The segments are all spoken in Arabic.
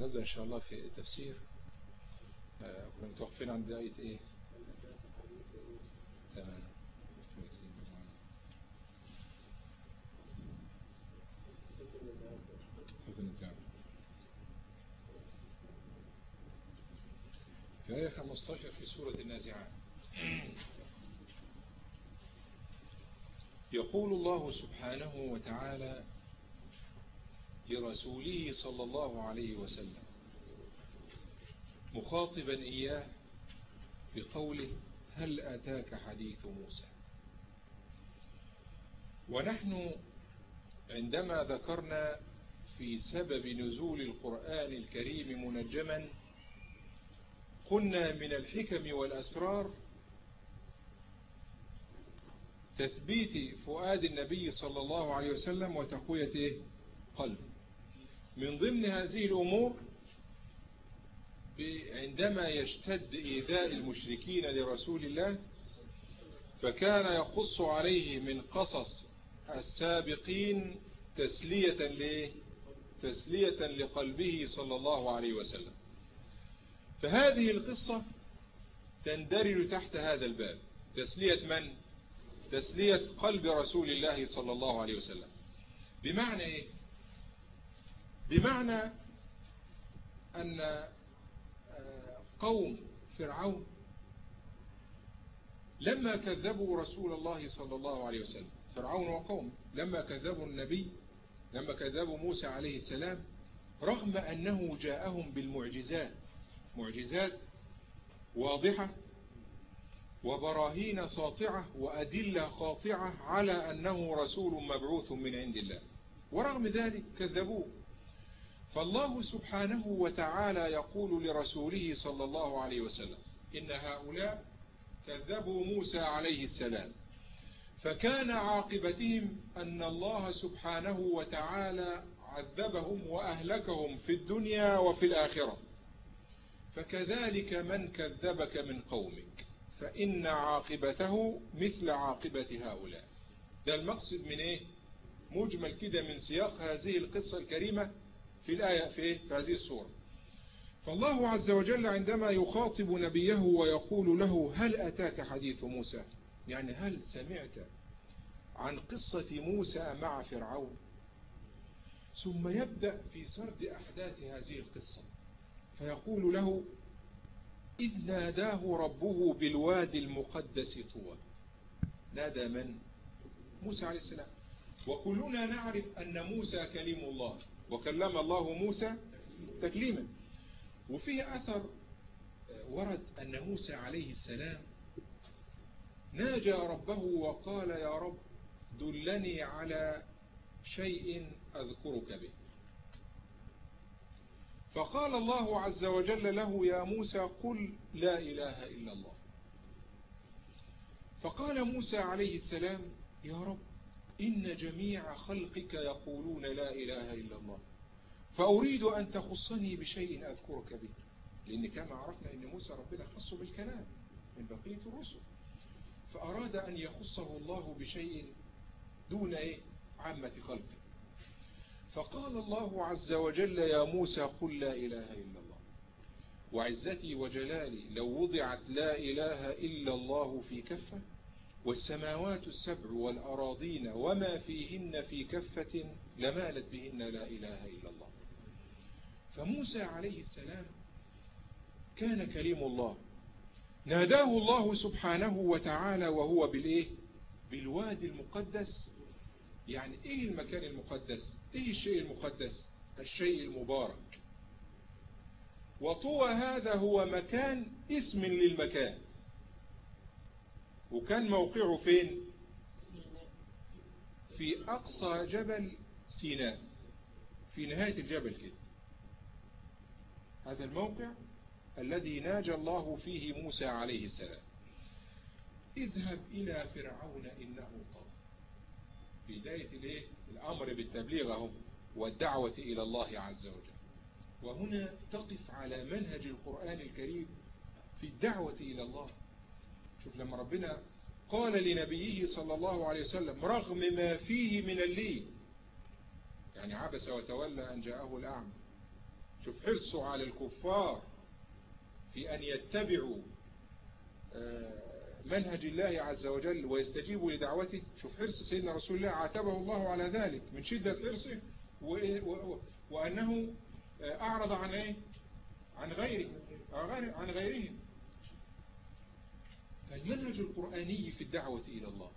هنبدأ إن شاء الله في التفسير كنا متوقفين عند آية إيه؟ تمام. في آية 15 في سورة النازعات. يقول الله سبحانه وتعالى لرسوله صلى الله عليه وسلم. مخاطبا إياه بقوله هل أتاك حديث موسى؟ ونحن عندما ذكرنا في سبب نزول القرآن الكريم منجما قلنا من الحكم والأسرار تثبيت فؤاد النبي صلى الله عليه وسلم وتقوية قلب. من ضمن هذه الأمور عندما يشتد إيذاء المشركين لرسول الله فكان يقص عليه من قصص السابقين تسلية تسلية لقلبه صلى الله عليه وسلم. فهذه القصة تندرج تحت هذا الباب. تسلية من؟ تسلية قلب رسول الله صلى الله عليه وسلم. بمعنى إيه؟ بمعنى أن قوم فرعون لما كذبوا رسول الله صلى الله عليه وسلم فرعون وقوم لما كذبوا النبي لما كذبوا موسى عليه السلام رغم أنه جاءهم بالمعجزات معجزات واضحة وبراهين ساطعة وأدلة قاطعة على أنه رسول مبعوث من عند الله. ورغم ذلك كذبوه. فالله سبحانه وتعالى يقول لرسوله صلى الله عليه وسلم إن هؤلاء كذبوا موسى عليه السلام. فكان عاقبتهم أن الله سبحانه وتعالى عذبهم وأهلكهم في الدنيا وفي الآخرة. فكذلك من كذبك من قومك فإن عاقبته مثل عاقبة هؤلاء. ده المقصد من إيه؟ مجمل كده من سياق هذه القصة الكريمة في الآية في, في هذه السورة. فالله عز وجل عندما يخاطب نبيه ويقول له هل أتاك حديث موسى؟ يعني هل سمعت عن قصة موسى مع فرعون؟ ثم يبدأ في سرد أحداث هذه القصة فيقول له إذ ناداه ربه بالوادي المقدس طوى. نادى من؟ موسى عليه السلام. وكلنا نعرف أن موسى كليم الله. وكلم الله موسى تكليما. وفيه أثر ورد أن موسى عليه السلام ناجى ربه وقال يا رب دلني على شيء أذكرك به. فقال الله عز وجل له يا موسى قل لا إله إلا الله. فقال موسى عليه السلام يا رب إن جميع خلقك يقولون لا إله إلا الله. فأريد أن تخصني بشيء أذكرك به لأن كما عرفنا أن موسى ربنا خصه بالكلام من بقية الرسل. فأراد أن يخصه الله بشيء دون إيه؟ عامة خلقه. فقال الله عز وجل يا موسى قل لا إله إلا الله. وعزتي وجلالي لو وضعت لا إله إلا الله في كفة والسماوات السبع والأراضين وما فيهن في كفة لمالت بهن لا إله إلا الله. فموسى عليه السلام كان كريم الله. ناداه الله سبحانه وتعالى وهو بالإيه؟ بالوادي المقدس. يعني إيه المكان المقدس؟ إيه الشيء المقدس؟ الشيء المبارك. وطوى هذا هو مكان اسم للمكان. وكان موقعه فين؟ في أقصى جبل سيناء. في نهاية الجبل كده. هذا الموقع الذي ناجى الله فيه موسى عليه السلام. اذهب إلى فرعون إنه طغى. بداية الإيه؟ الأمر بالتبليغ أهو والدعوة إلى الله عز وجل. وهنا تقف على منهج القرآن الكريم في الدعوة إلى الله. شوف لما ربنا قال لنبيه صلى الله عليه وسلم رغم ما فيه من اللين يعني عبس وتولى أن جاءه الأعمى. شوف حرصه على الكفار في أن يتبعوا منهج الله عز وجل ويستجيبوا لدعوته. شوف حرص سيدنا رسول الله عاتبه الله على ذلك من شدة حرصه وأنه أعرض عن إيه؟ عن غيره عن غيرهم. المنهج القرآني في الدعوة إلى الله.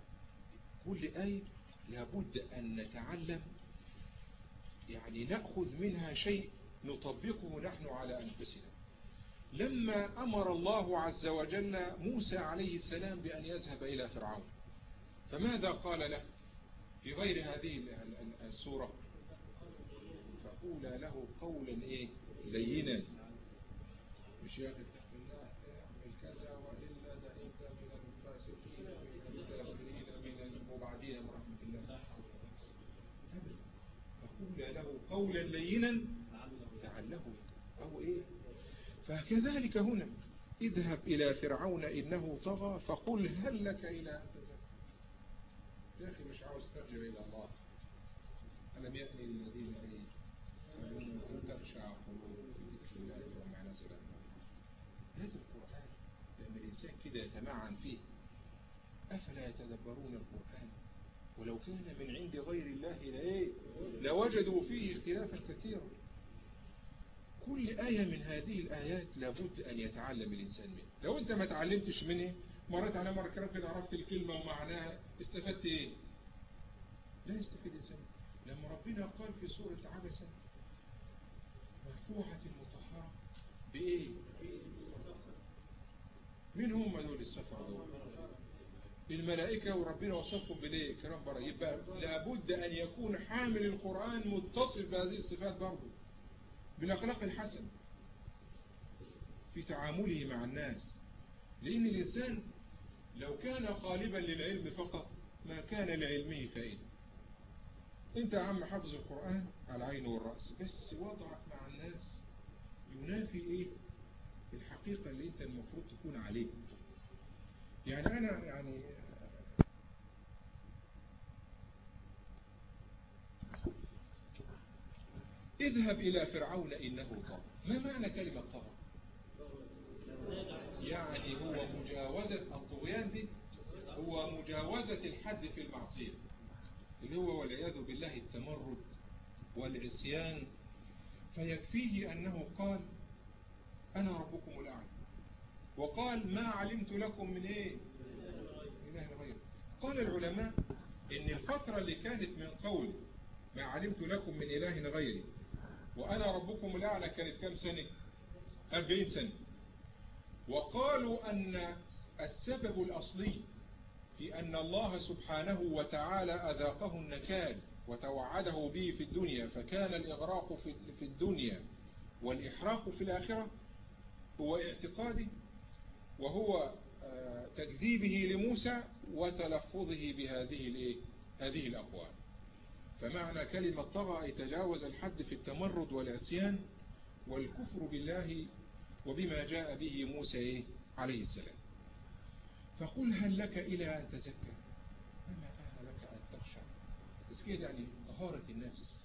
كل آية لابد أن نتعلم يعني نأخذ منها شيء نطبقه نحن على أنفسنا. لما أمر الله عز وجل موسى عليه السلام بأن يذهب إلى فرعون فماذا قال له؟ في غير هذه السورة. فقول له قولا إيه؟ لينا. مش يا أخي الله اعمل كذا وإلا أنت من الفاسقين من الكافرين من المبعدين من رحمة الله فقول له قولا لينا لعله أو إيه فكذلك هنا اذهب إلى فرعون إنه طغى فقل هل لك إلى أن تزكى؟ يا أخي مش عاوز ترجع إلى الله. ألم يأني للذين أن تخشع بذكر الله وما نزل هذا الإنسان كده يتمعن فيه. أفلا يتدبرون القرآن؟ ولو كان من عند غير الله لإيه لوجدوا فيه اختلافا كثيرا. كل آية من هذه الآيات لابد أن يتعلم الإنسان منها. لو أنت ما تعلمتش منه مرات على مرة كلام كده عرفت الكلمة ومعناها استفدت إيه؟ لا يستفيد الإنسان. لما ربنا قال في سورة عبسة مرفوعة المطهرة بإيه؟ مين هم دول السفر دول الملائكة وربنا وصفهم بليه كرام برا يبقى لابد أن يكون حامل القرآن متصف بهذه الصفات برضه بالأخلاق الحسنة في تعامله مع الناس. لأن الإنسان لو كان قالبا للعلم فقط ما كان لعلمه فائدة. أنت يا عم حافظ القرآن على عينه والرأس بس وضعك مع الناس ينافي إيه؟ الحقيقة اللي انت المفروض تكون عليه. يعني أنا يعني اذهب إلى فرعون إنه طغى ما معنى كلمة طغى يعني هو مجاوزة الطغيان دي هو مجاوزة الحد في المعصية اللي هو والعياذ بالله التمرد والعصيان. فيكفيه أنه قال أنا ربكم الأعلى. وقال ما علمت لكم من إيه؟ إله غير قال العلماء إن الفترة اللي كانت من قول ما علمت لكم من إله غيري وأنا ربكم الأعلى كانت كم سنة؟ أربعين سنة. وقالوا أن السبب الأصلي في أن الله سبحانه وتعالى أذاقه النكال وتوعده به في الدنيا فكان الإغراق في الدنيا والإحراق في الآخرة هو اعتقادي وهو تكذيبه لموسى وتلفظه بهذه الايه هذه الأقوال. فمعنى كلمة طغى أي تجاوز الحد في التمرد والعصيان والكفر بالله وبما جاء به موسى عليه السلام. فقل هل لك إلى أن تزكى؟ أما كان لك أن تخشى. تزكية يعني طهارة النفس.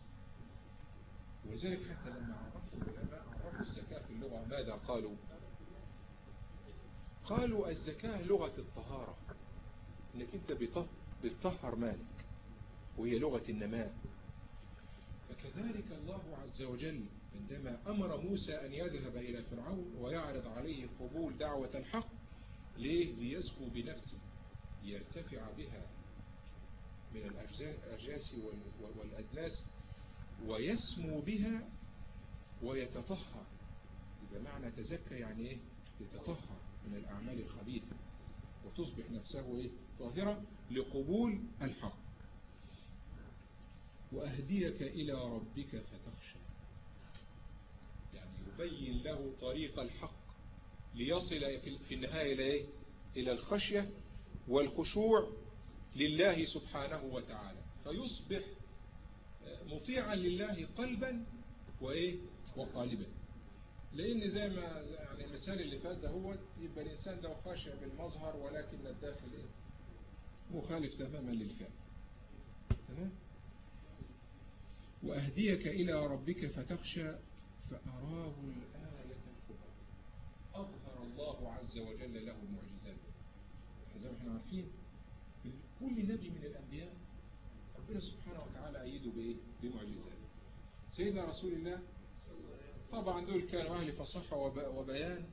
ولذلك حتى لما عرفوا العلماء عرفوا الزكاة في اللغة ماذا قالوا؟ قالوا الزكاة لغة الطهارة إنك أنت بتطهر مالك وهي لغة النماء. فكذلك الله عز وجل عندما أمر موسى أن يذهب إلى فرعون ويعرض عليه قبول دعوة الحق ليه؟ ليزكو بنفسه ليرتفع بها من الأرجاس والأدناس ويسمو بها ويتطهر. إذا معنى تزكى يعني إيه؟ يتطهر من الأعمال الخبيثة وتصبح نفسه إيه؟ طاهرة لقبول الحق. وأهديك إلى ربك فتخشى. يعني يبين له طريق الحق ليصل في النهاية إلى إيه؟ إلى الخشية والخشوع لله سبحانه وتعالى. فيصبح مطيعا لله قلبا وإيه؟ وقالبا. لأن زي ما يعني المثال اللي فات ده هو يبقى الإنسان ده خاشع بالمظهر ولكن الداخل إيه؟ مخالف تماما للفعل. تمام؟ وأهديك إلى ربك فتخشى فأراه الآية الكبرى. أظهر الله عز وجل له المعجزات زي ما إحنا عارفين؟ كل نبي من الأنبياء ربنا سبحانه وتعالى أيده بإيه؟ بمعجزات. سيدنا رسول الله طبعا دول كانوا أهل فصحة وبيان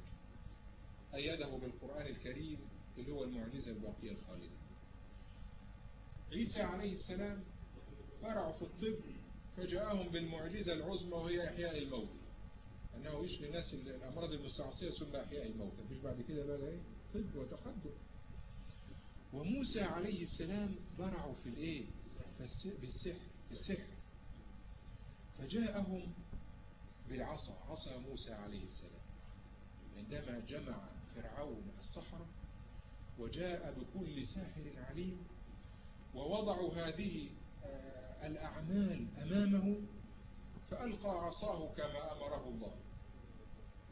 أيده بالقرآن الكريم اللي هو المعجزة الباقية الخالدة. عيسى عليه السلام فرعوا في الطب فجاءهم بالمعجزة العظمى وهي إحياء الموت. أنه يشفي الناس الأمراض المستعصية ثم إحياء الموت. مفيش بعد كده بقى إيه؟ طب وتقدم. وموسى عليه السلام برعوا في الإيه؟ بالسحر السحر فجاءهم بالعصا عصا موسى عليه السلام. عندما جمع فرعون الصحراء وجاء بكل ساحر عليم ووضعوا هذه الأعمال أمامه فألقى عصاه كما أمره الله.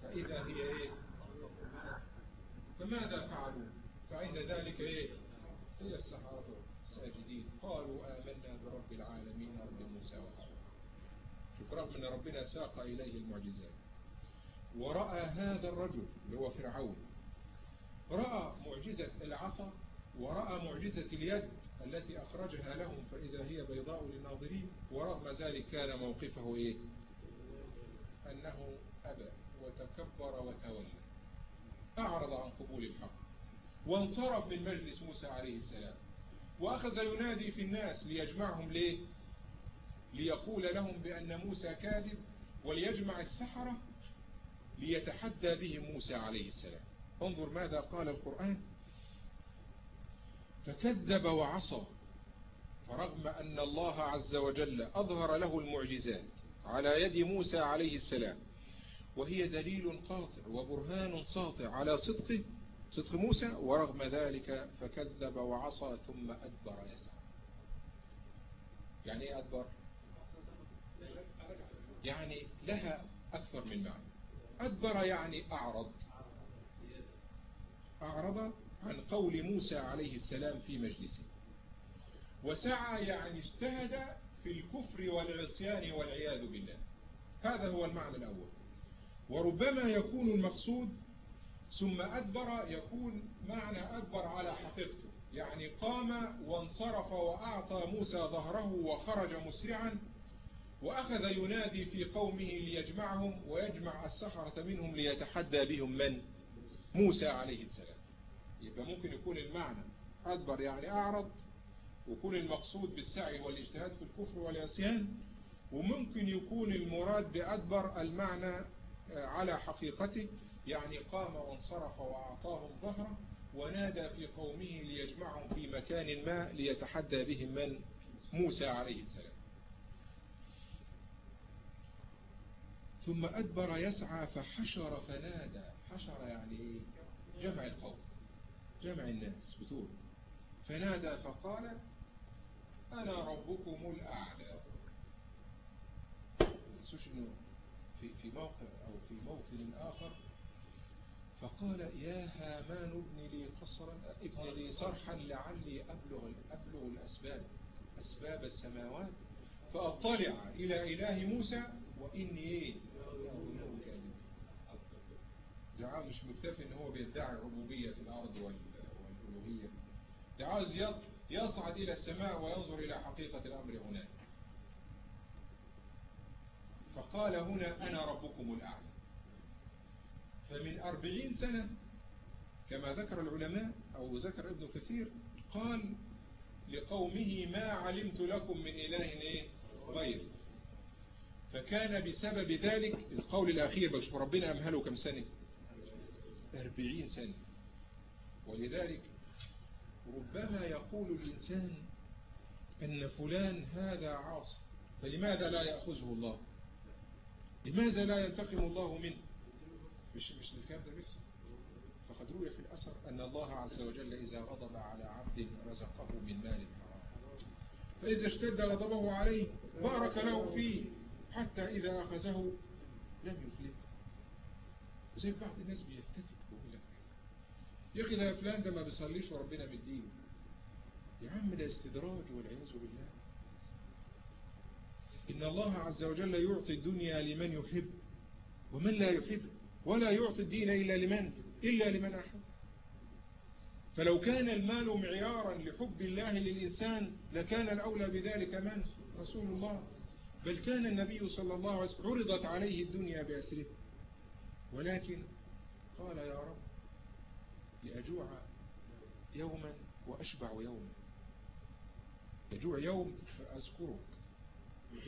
فإذا هي إيه؟ فماذا فعلوا؟ فعند ذلك إيه؟ هي السحرة ساجدين قالوا آمنا برب العالمين رب موسى وهارون. شوف رغم أن ربنا ساق إليه المعجزات. ورأى هذا الرجل اللي هو فرعون رأى معجزة العصا ورأى معجزة اليد التي أخرجها لهم فإذا هي بيضاء للناظرين ورغم ذلك كان موقفه إيه؟ أنه أبى وتكبر وتولى. أعرض عن قبول الحق. وانصرف من مجلس موسى عليه السلام. وأخذ ينادي في الناس ليجمعهم ليه؟ ليقول لهم بأن موسى كاذب وليجمع السحرة ليتحدى بهم موسى عليه السلام. انظر ماذا قال القرآن. فكذب وعصى فرغم أن الله عز وجل أظهر له المعجزات على يد موسى عليه السلام وهي دليل قاطع وبرهان ساطع على صدقه صدق موسى ورغم ذلك فكذب وعصى ثم أدبر. يسعى يعني إيه أدبر؟ يعني لها أكثر من معنى. أدبر يعني أعرض. أعرض عن قول موسى عليه السلام في مجلسه. وسعى يعني اجتهد في الكفر والعصيان والعياذ بالله. هذا هو المعنى الأول. وربما يكون المقصود ثم أدبر يكون معنى أدبر على حقيقته. يعني قام وانصرف وأعطى موسى ظهره وخرج مسرعا وأخذ ينادي في قومه ليجمعهم ويجمع السحرة منهم ليتحدى بهم من؟ موسى عليه السلام. يبقى ممكن يكون المعنى أدبر يعني أعرض ويكون المقصود بالسعي والاجتهاد في الكفر والعصيان وممكن يكون المراد بأدبر المعنى على حقيقته. يعني قام وانصرف وأعطاهم ظهره ونادى في قومه ليجمعهم في مكان ما ليتحدى بهم من موسى عليه السلام. ثم أدبر يسعى فحشر فنادى. حشر يعني جمع القوم جمع الناس بطول. فنادى فقال أنا ربكم الأعلى. في في موقع أو في موطن آخر فقال يا هامان ابن لي قصرا ابن لي صرحا لعلي أبلغ, أبلغ الأسباب أسباب السماوات فأطلع إلى إله موسى وإني إيه دعاء مش مكتفي إن هو بيدعي الربوبية في الأرض والألوهية. ده عاوز يصعد إلى السماء وينظر إلى حقيقة الأمر هناك. فقال هنا أنا ربكم الأعلى. فمن أربعين سنة كما ذكر العلماء أو ذكر ابن كثير قال لقومه ما علمت لكم من إله إيه غير. فكان بسبب ذلك القول الأخير بشوف ربنا أمهله كم سنة؟ أربعين سنة. ولذلك ربما يقول الإنسان أن فلان هذا عاصي فلماذا لا يأخذه الله؟ لماذا لا ينتقم الله منه؟ مش مش الكلام ده بيحصل فقد روي في الأثر أن الله عز وجل إذا غضب على عبد رزقه من مال حرام. فإذا اشتد غضبه عليه بارك له فيه حتى إذا أخذه لم يفلت. زي بعض الناس بيفتتك ويقول لك يا أخي ده فلان ده ما بيصليش وربنا مدينه يا عم ده استدراج والعياذ بالله. إن الله عز وجل يعطي الدنيا لمن يحب ومن لا يحب. ولا يعطي الدين إلا لمن؟ إلا لمن أحب. فلو كان المال معيارا لحب الله للإنسان لكان الأولى بذلك من؟ رسول الله. بل كان النبي صلى الله عليه وسلم عرضت عليه الدنيا بأسره. ولكن قال يا رب لأجوع يوما وأشبع يوما. يجوع يوم فأذكرك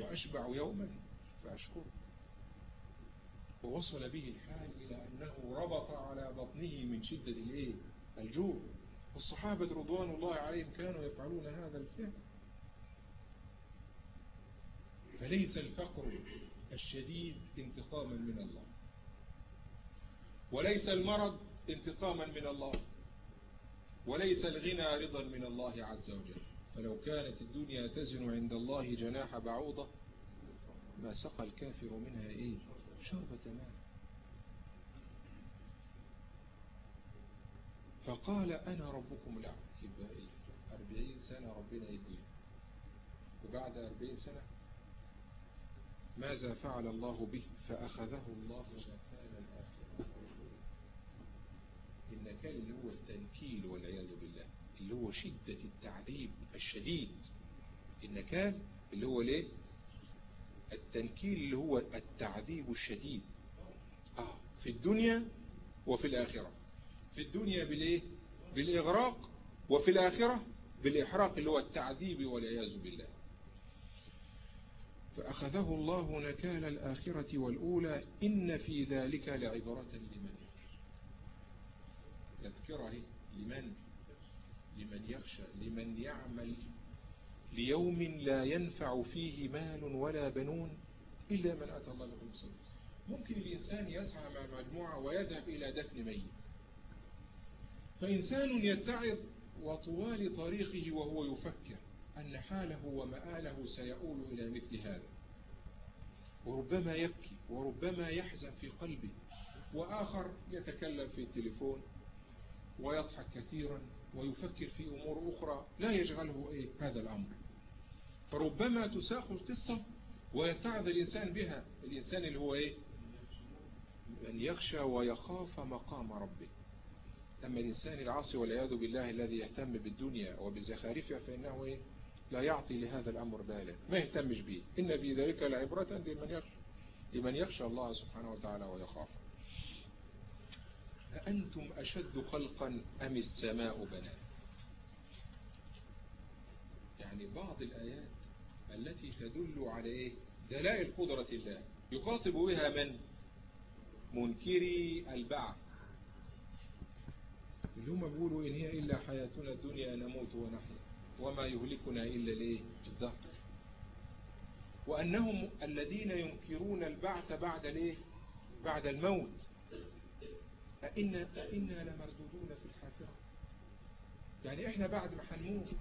وأشبع يوما فأشكرك. ووصل به الحال إلى أنه ربط على بطنه من شدة الإيه؟ الجوع. والصحابة رضوان الله عليهم كانوا يفعلون هذا الفعل. فليس الفقر الشديد انتقاما من الله. وليس المرض انتقاما من الله. وليس الغنى رضا من الله عز وجل. فلو كانت الدنيا تزن عند الله جناح بعوضة ما سقى الكافر منها إيه؟ شربة ماء. فقال أنا ربكم الأعلى يبقى أربعين سنة ربنا يديه وبعد أربعين سنة ماذا فعل الله به؟ فأخذه الله نكال الآخرة. النكال اللي هو التنكيل والعياذ بالله اللي هو شدة التعذيب الشديد. النكال اللي هو ليه؟ التنكيل اللي هو التعذيب الشديد. آه في الدنيا وفي الآخرة. في الدنيا بالإيه؟ بالإغراق وفي الآخرة بالإحراق اللي هو التعذيب والعياذ بالله. فأخذه الله نكال الآخرة والأولى إن في ذلك لعبرة لمن تذكره لمن لمن يخشى لمن يعمل ليوم لا ينفع فيه مال ولا بنون إلا من أتى الله بقلب ممكن الإنسان يسعى مع مجموعة ويذهب إلى دفن ميت. فإنسان يتعظ وطوال طريقه وهو يفكر أن حاله ومآله سيؤول إلى مثل هذا. وربما يبكي وربما يحزن في قلبه وآخر يتكلم في التليفون ويضحك كثيرا ويفكر في أمور أخرى لا يشغله إيه هذا الأمر. فربما تساق القصة ويتعظ الإنسان بها الإنسان اللي هو إيه؟ أن يخشى ويخاف مقام ربه. أما الإنسان العاصي والعياذ بالله الذي يهتم بالدنيا وبزخارفها فإنه إيه؟ لا يعطي لهذا الأمر بالا ما يهتمش به. إن في ذلك لعبرة لمن يخشى لمن يخشى الله سبحانه وتعالى ويخاف. أأنتم أشد خلقا أم السماء بنات يعني بعض الآيات التي تدل على إيه؟ دلائل قدرة الله. يخاطب بها من؟ منكري البعث. اللي هم بيقولوا إن هي إلا حياتنا الدنيا نموت ونحيا وما يهلكنا إلا ليه الدهر وأنهم الذين ينكرون البعث بعد ليه بعد الموت. أئنا, أئنا لمردودون في الحافرة. يعني إحنا بعد ما حنموت.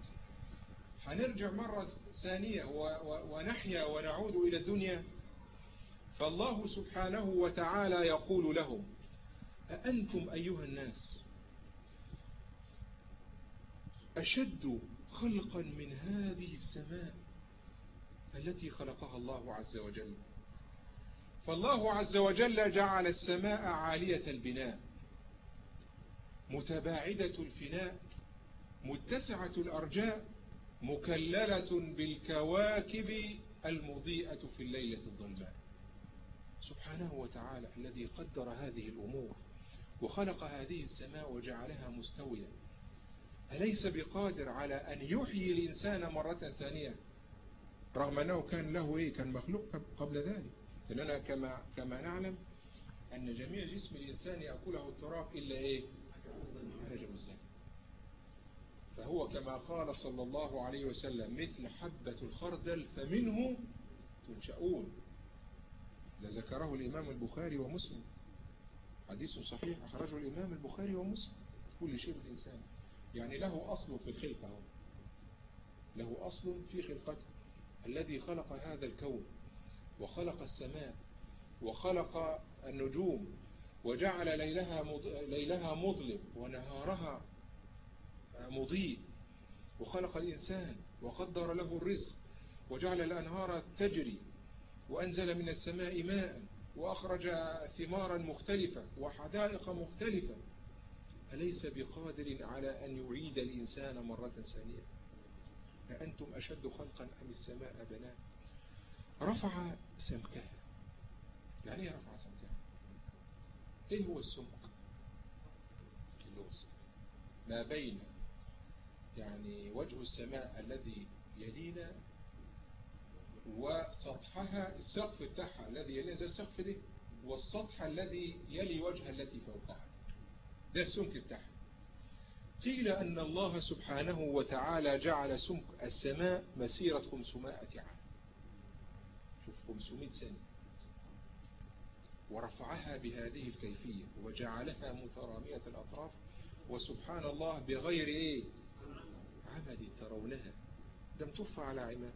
هنرجع مرة ثانية ونحيا ونعود إلى الدنيا. فالله سبحانه وتعالى يقول لهم أأنتم أيها الناس أشد خلقا من هذه السماء التي خلقها الله عز وجل. فالله عز وجل جعل السماء عالية البناء متباعدة الفناء متسعة الأرجاء مكللة بالكواكب المضيئة في الليلة الظلماء. سبحانه وتعالى الذي قدر هذه الأمور وخلق هذه السماء وجعلها مستوية. أليس بقادر على أن يحيي الإنسان مرة ثانية؟ رغم أنه كان له إيه؟ كان مخلوق قبل ذلك. لأننا كما, كما نعلم أن جميع جسم الإنسان يأكله التراب إلا إيه؟ رجل الزكاة فهو كما قال صلى الله عليه وسلم مثل حبة الخردل فمنه تنشؤون. ده ذكره الإمام البخاري ومسلم. حديث صحيح أخرجه الإمام البخاري ومسلم. كل شيء بالإنسان يعني له أصل في الخلقة له أصل في خلقته. الذي خلق هذا الكون وخلق السماء وخلق النجوم وجعل ليلها مظلم ونهارها مضيء وخلق الإنسان وقدر له الرزق وجعل الأنهار تجري وأنزل من السماء ماء وأخرج ثمارا مختلفة وحدائق مختلفة. أليس بقادر على أن يعيد الإنسان مرة ثانية؟ أأنتم أشد خلقا أم السماء بناء؟ رفع سمكها. يعني إيه رفع سمكها؟ إيه هو السمك؟ ما بين يعني وجه السماء الذي يلينا وسطحها السقف بتاعها الذي يلينا زي السقف ده والسطح الذي يلي وجه التي فوقها. ده السمك بتاعها. قيل أن الله سبحانه وتعالى جعل سمك السماء مسيرة 500 عام. شوف 500 سنة. ورفعها بهذه الكيفية وجعلها مترامية الأطراف وسبحان الله بغير إيه؟ عمد ترونها لم ترفع على عماد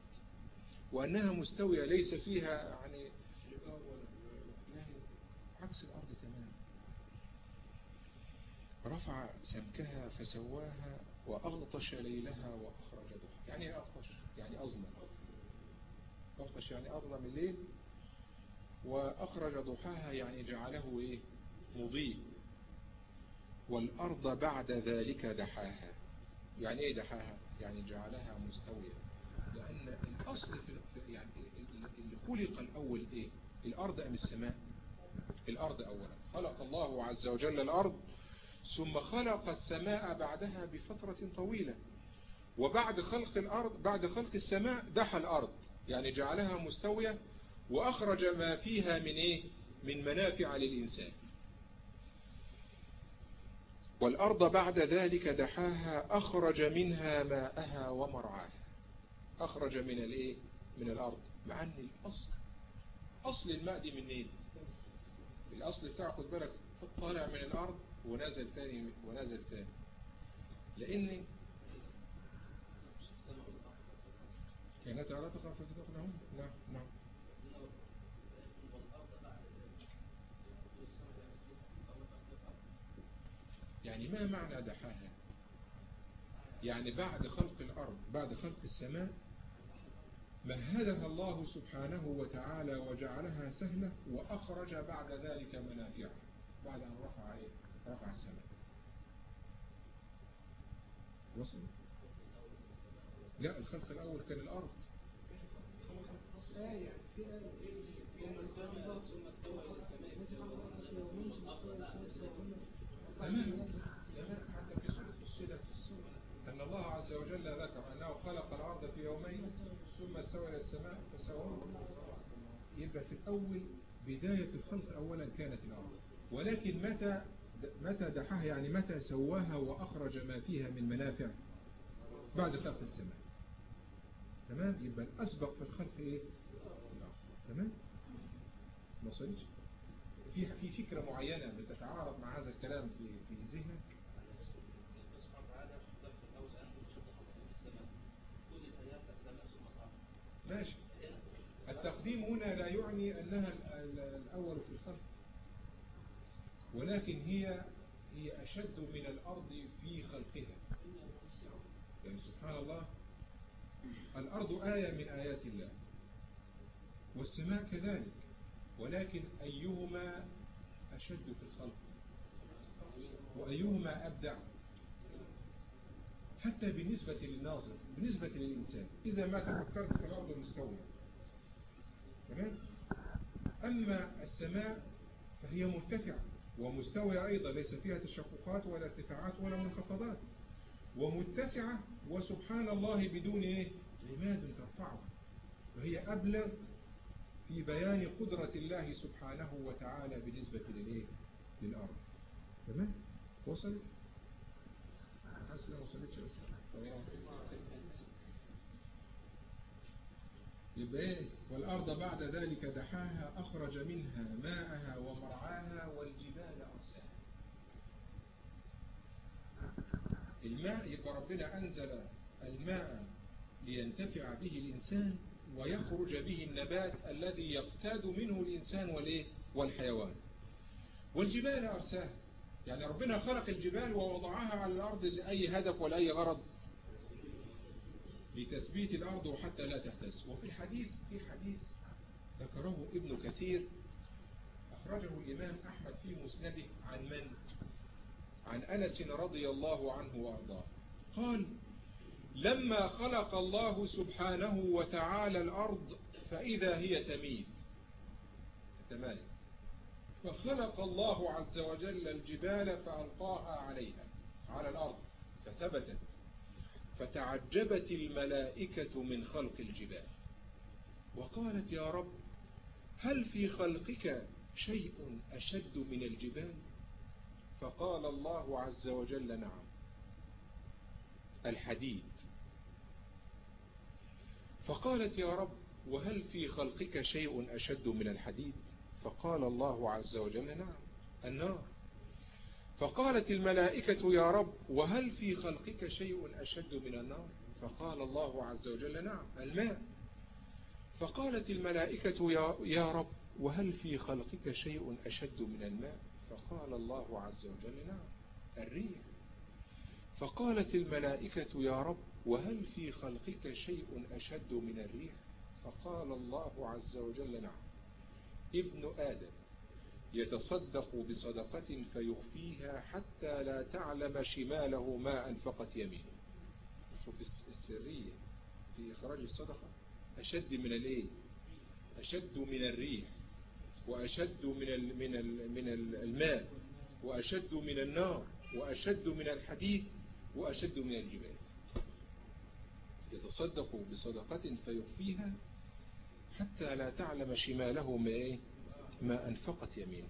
وأنها مستوية ليس فيها يعني عكس الأرض تماما. رفع سمكها فسواها وأغطش ليلها وأخرج ضحى يعني إيه أغطش؟ يعني أظلم. أغطش يعني أظلم الليل وأخرج ضحاها يعني جعله إيه؟ مضيء. والأرض بعد ذلك دحاها. يعني إيه دحاها؟ يعني جعلها مستوية. لأن الأصل في يعني اللي خلق الأول إيه؟ الأرض أم السماء؟ الأرض أولا. خلق الله عز وجل الأرض ثم خلق السماء بعدها بفترة طويلة. وبعد خلق الأرض بعد خلق السماء دحى الأرض. يعني جعلها مستوية وأخرج ما فيها من إيه؟ من منافع للإنسان. والأرض بعد ذلك دحاها أخرج منها ماءها ومرعاها. أخرج من الإيه؟ من الأرض. مع أن الأصل أصل الماء دي منين؟ الأصل بتاعه خد بالك طالع من الأرض ونزل تاني ونزل تاني. لأن كانت على تقع ففتقناهم نعم نعم. يعني ما معنى دحاها؟ يعني بعد خلق الأرض بعد خلق السماء مهدها الله سبحانه وتعالى وجعلها سهلة وأخرج بعد ذلك منافعها بعد أن رفع إيه؟ رفع السماء. وصل؟ لا الخلق الأول كان الأرض. آية في آية تمام حتى في سورة الصلة أن الله عز وجل ذكر أنه خلق الأرض في يومين ثم استوى إلى السماء فسواه يبقى في الأول بداية الخلق أولا كانت الأرض ولكن متى متى دحاها يعني متى سواها؟ وأخرج ما فيها من منافع بعد خلق السماء تمام. يبقى الأسبق في الخلق إيه؟ تمام. ما وصلتش في في فكرة معينة بتتعارض مع هذا الكلام في في ذهنك؟ ماشي. التقديم هنا لا يعني أنها الأول في الخلق ولكن هي هي أشد من الأرض في خلقها. يعني سبحان الله الأرض آية من آيات الله والسماء كذلك. ولكن أيهما أشد في الخلق؟ وأيهما أبدع؟ حتى بالنسبة للناظر بالنسبة للإنسان إذا ما تفكرت في الأرض المستوية تمام؟ أما السماء فهي مرتفعة ومستوية أيضا ليس فيها تشققات ولا ارتفاعات ولا منخفضات. ومتسعة وسبحان الله بدون إيه؟ عماد ترفعها. فهي أبلغ في بيان قدرة الله سبحانه وتعالى بالنسبة للإيه؟ للأرض تمام؟ وصل؟ حاسس ما وصلتش يبقى إيه والأرض بعد ذلك دحاها أخرج منها ماءها ومرعاها والجبال أرساها الماء يبقى ربنا أنزل الماء لينتفع به الإنسان ويخرج به النبات الذي يقتاد منه الإنسان والإيه؟ والحيوان. والجبال أرساها. يعني ربنا خلق الجبال ووضعها على الأرض لأي هدف ولا أي غرض. لتثبيت الأرض وحتى لا تهتز وفي الحديث في حديث ذكره ابن كثير أخرجه الإمام أحمد في مسنده عن من؟ عن أنس رضي الله عنه وأرضاه. قال لما خلق الله سبحانه وتعالى الأرض فإذا هي تميد. تمام فخلق الله عز وجل الجبال فألقاها عليها على الأرض فثبتت. فتعجبت الملائكة من خلق الجبال. وقالت يا رب هل في خلقك شيء أشد من الجبال؟ فقال الله عز وجل نعم. الحديد. فقالت يا رب وهل في خلقك شيء أشد من الحديد؟ فقال الله عز وجل نعم النار. فقالت الملائكة يا رب وهل في خلقك شيء أشد من النار؟ فقال الله عز وجل نعم الماء. فقالت الملائكة يا, يا رب وهل في خلقك شيء أشد من الماء؟ فقال الله عز وجل نعم الريح. فقالت الملائكة يا رب وهل في خلقك شيء أشد من الريح؟ فقال الله عز وجل نعم. ابن آدم يتصدق بصدقة فيخفيها حتى لا تعلم شماله ما أنفقت يمينه. شوف السرية في إخراج الصدقة. أشد من الإيه؟ أشد من الريح وأشد من من من الماء وأشد من النار وأشد من الحديد وأشد من الجبال. يتصدق بصدقة فيخفيها حتى لا تعلم شماله ما, إيه؟ ما أنفقت يمينه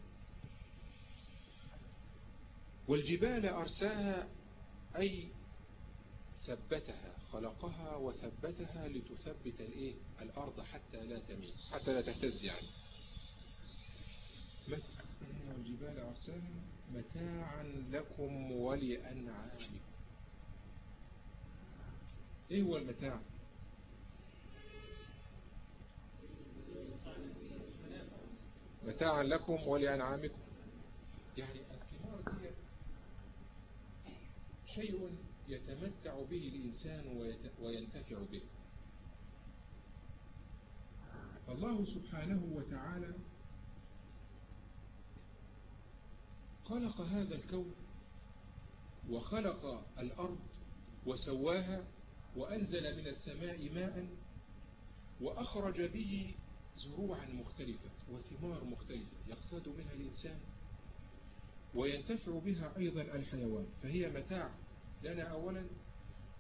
والجبال أرساها أي ثبتها خلقها وثبتها لتثبت الإيه؟ الأرض حتى لا تميل حتى لا تهتز يعني والجبال أرساها متاعا لكم ولأنعامكم إيه هو المتاع؟ متاعا لكم ولأنعامكم. يعني الثمار دي شيء يتمتع به الإنسان وينتفع به. فالله سبحانه وتعالى خلق هذا الكون وخلق الأرض وسواها وأنزل من السماء ماء وأخرج به زروعا مختلفة وثمار مختلفة يقتاد منها الإنسان وينتفع بها أيضا الحيوان فهي متاع لنا أولا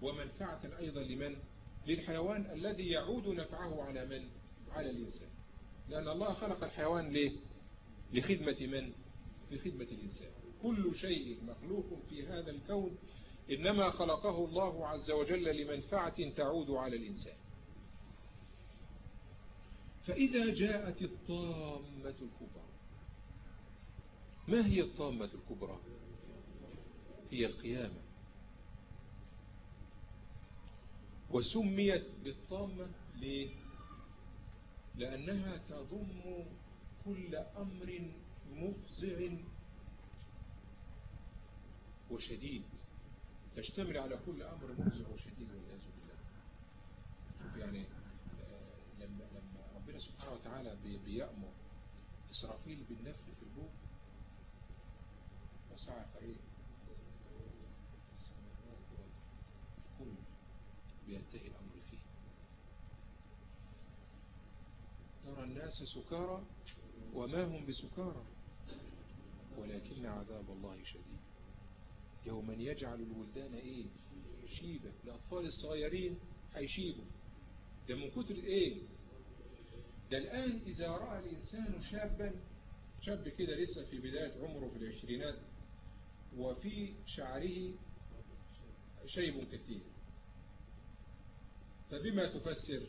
ومنفعة أيضا لمن؟ للحيوان الذي يعود نفعه على من؟ على الإنسان. لأن الله خلق الحيوان ليه لخدمة من؟ لخدمة الإنسان. كل شيء مخلوق في هذا الكون إنما خلقه الله عز وجل لمنفعة تعود على الإنسان. فإذا جاءت الطامة الكبرى ما هي الطامة الكبرى؟ هي القيامة. وسميت بالطامة ليه؟ لأنها تضم كل أمر مفزع وشديد. تشتمل على كل أمر مفزع وشديد والعياذ بالله. شوف يعني لما لما ربنا سبحانه وتعالى بيأمر إسرافيل بالنفخ في البوق وصعق إيه كل بينتهي الأمر فيه. ترى الناس سكارى وما هم بسكارى ولكن عذاب الله شديد. يوما يجعل الولدان إيه؟ شيبة. الأطفال الصغيرين هيشيبوا ده من كتر إيه؟ ده الآن إذا رأى الإنسان شابا شاب كده لسه في بداية عمره في العشرينات وفي شعره شيب كثير. فبما تفسر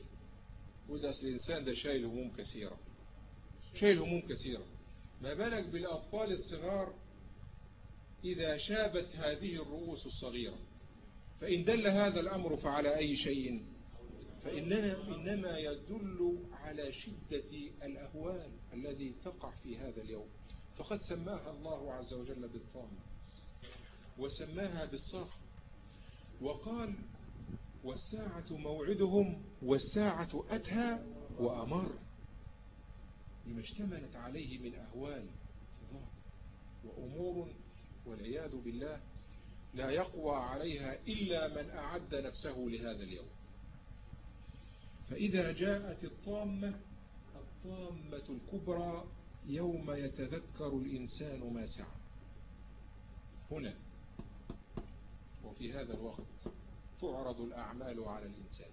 وده الإنسان ده شايل هموم كثيرة. شايل هموم كثيرة. ما بالك بالأطفال الصغار إذا شابت هذه الرؤوس الصغيرة فإن دل هذا الأمر فعلى أي شيء؟ فإننا إنما يدل على شدة الأهوال الذي تقع في هذا اليوم. فقد سماها الله عز وجل بالطامة وسماها بالصاخ وقال والساعة موعدهم والساعة أتهى وأمر. لما اشتملت عليه من أهوال وأمور والعياذ بالله لا يقوى عليها إلا من أعد نفسه لهذا اليوم. فإذا جاءت الطامة الطامة الكبرى يوم يتذكر الإنسان ما سعى. هنا وفي هذا الوقت تعرض الأعمال على الإنسان.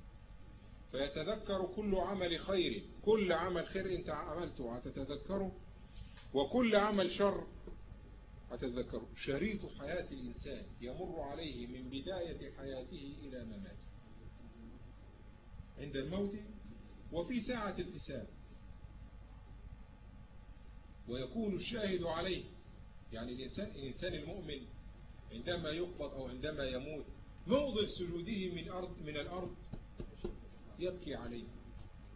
فيتذكر كل عمل خير كل عمل خير انت عملته هتتذكره؟ وكل عمل شر هتتذكره شريط حياة الإنسان يمر عليه من بداية حياته إلى مماته. عند الموت وفي ساعة الحساب. ويكون الشاهد عليه يعني الإنسان, الإنسان المؤمن عندما يقبض أو عندما يموت موضع سجوده من, أرض من الأرض يبكي عليه.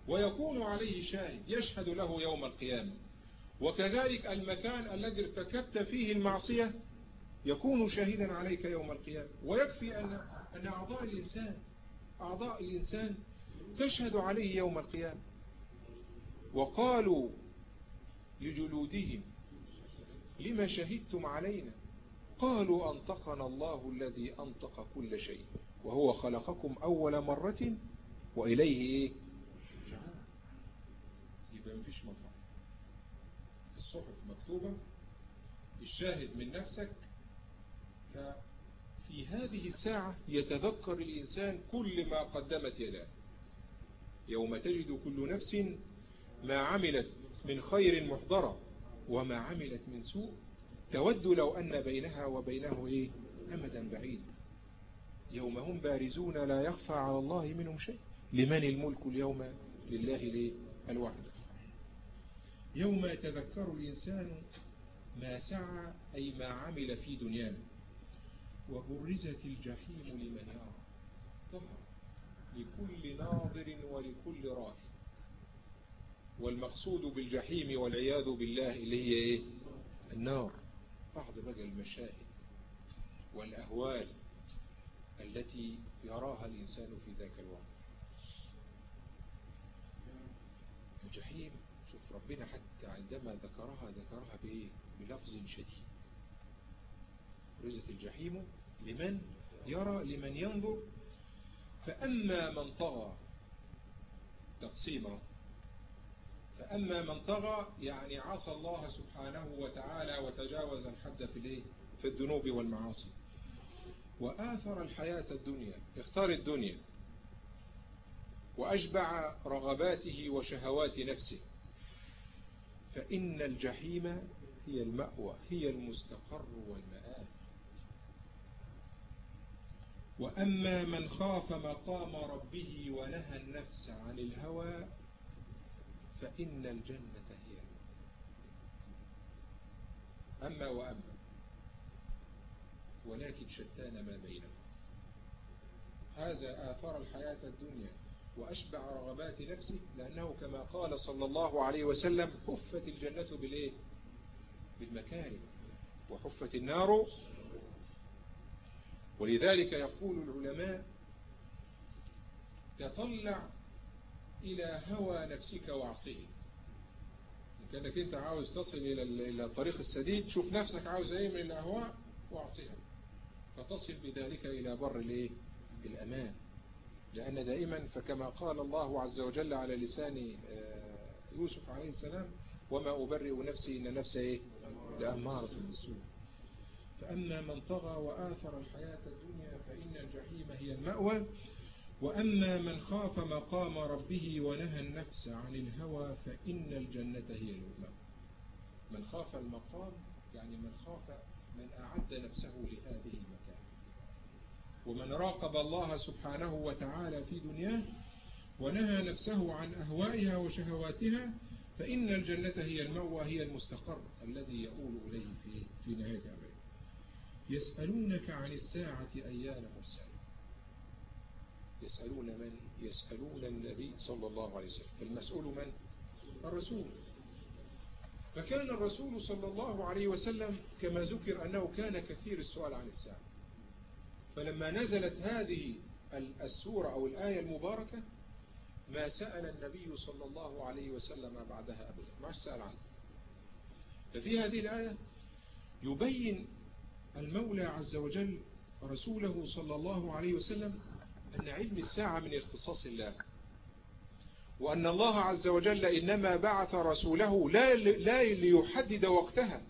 ويكون عليه شاهد يشهد له يوم القيامة. وكذلك المكان الذي ارتكبت فيه المعصية يكون شاهدا عليك يوم القيامة. ويكفي أن, أن أعضاء الإنسان أعضاء الإنسان تشهد عليه يوم القيامة. وقالوا لجلودهم لما شهدتم علينا؟ قالوا أنطقنا الله الذي أنطق كل شيء وهو خلقكم أول مرة وإليه إيه يبقى مفيش مفر الصحف مكتوبة الشاهد من نفسك. ففي هذه الساعة يتذكر الإنسان كل ما قدمت يداه. يوم تجد كل نفس ما عملت من خير محضرة وما عملت من سوء تود لو أن بينها وبينه إيه؟ أمدا بعيد. يوم هم بارزون لا يخفى على الله منهم شيء. لمن الملك اليوم؟ لله ليه الوحد. يوم يتذكر الإنسان ما سعى أي ما عمل في دنياه وبرزت الجحيم لمن يرى. ظهر لكل ناظر ولكل راه والمقصود بالجحيم والعياذ بالله اللي هي إيه؟ النار. بعض بقى المشاهد والأهوال التي يراها الإنسان في ذاك الوقت. الجحيم شوف ربنا حتى عندما ذكرها ذكرها بإيه بلفظ شديد. رزت الجحيم لمن يرى لمن ينظر. فأما من طغى تقسيمه فأما من طغى يعني عصى الله سبحانه وتعالى وتجاوز الحد في في الذنوب والمعاصي. وآثر الحياة الدنيا اختار الدنيا. وأشبع رغباته وشهوات نفسه. فإن الجحيم هي المأوى هي المستقر والمآل وأما من خاف مقام ربه ونهى النفس عن الهوى فإن الجنة هي أما وأما ولكن شتان ما بينهم هذا آثار الحياة الدنيا. وأشبع رغبات نفسه لأنه كما قال صلى الله عليه وسلم حفت الجنة بالإيه؟ بالمكارم وحفت النار ولذلك يقول العلماء تطلع إلى هوى نفسك وعصيه. كأنك أنت عاوز تصل إلى الطريق السديد شوف نفسك عاوز أيه من الأهواء؟ وعصيها. فتصل بذلك إلى بر الإيه؟ الأمان. لأن دائما فكما قال الله عز وجل على لسان يوسف عليه السلام وما أبرئ نفسي إن نفسي إيه؟ لأمارة بالسوء. فأما من طغى وآثر الحياة الدنيا فإن الجحيم هي المأوى. وأما من خاف مقام ربه ونهى النفس عن الهوى فإن الجنة هي المأوى من خاف المقام يعني من خاف من أعد نفسه لهذه المكان. ومن راقب الله سبحانه وتعالى في دنياه ونهى نفسه عن أهوائها وشهواتها فإن الجنة هي المأوى هي المستقر الذي يقول إليه في, في نهاية أمره. يسألونك عن الساعة أيان مرسل. يسألون من؟ يسألون النبي صلى الله عليه وسلم. فالمسؤول من؟ الرسول. فكان الرسول صلى الله عليه وسلم كما ذكر أنه كان كثير السؤال عن الساعة. فلما نزلت هذه السورة أو الآية المباركة ما سأل النبي صلى الله عليه وسلم بعدها أبدا. ما سأل عنه. ففي هذه الآية يبين المولى عز وجل رسوله صلى الله عليه وسلم أن علم الساعة من اختصاص الله وأن الله عز وجل إنما بعث رسوله لا, لا ليحدد وقتها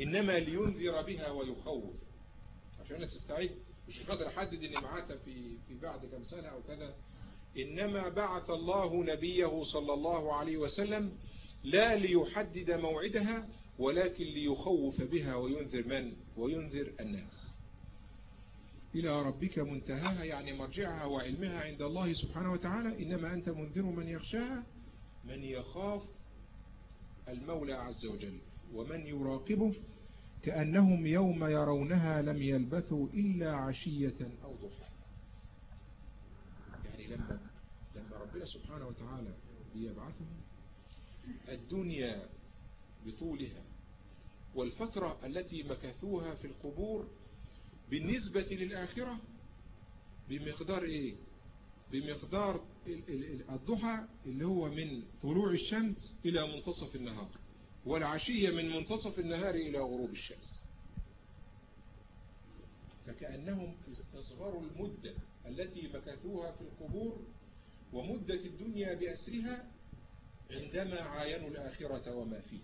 إنما لينذر بها ويخوف. عشان تستعد. مش قادر أحدد إن معاتا في في بعد كم سنة أو كذا. إنما بعث الله نبيه صلى الله عليه وسلم لا ليحدد موعدها ولكن ليخوف بها وينذر من؟ وينذر الناس. إلى ربك منتهاها يعني مرجعها وعلمها عند الله سبحانه وتعالى. إنما أنت منذر من يخشاها من يخاف المولى عز وجل ومن يراقبه كأنهم يوم يرونها لم يلبثوا إلا عشية أو ضحى. يعني لما لما ربنا سبحانه وتعالى بيبعثهم الدنيا بطولها والفترة التي مكثوها في القبور بالنسبة للآخرة بمقدار إيه؟ بمقدار الضحى اللي هو من طلوع الشمس إلى منتصف النهار. والعشية من منتصف النهار إلى غروب الشمس. فكأنهم استصغروا المدة التي مكثوها في القبور ومدة الدنيا بأسرها عندما عاينوا الآخرة وما فيه.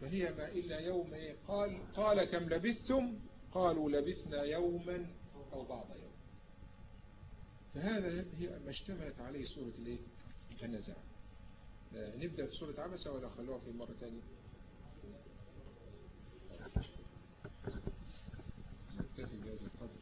فهي ما إلا يوم قال قال كم لبثتم؟ قالوا لبثنا يوما أو بعض يوم. فهذا هي ما اشتملت عليه سورة النزع نبدأ في سورة عبسة ولا خلوها في مرة ثانية Кто тебя запад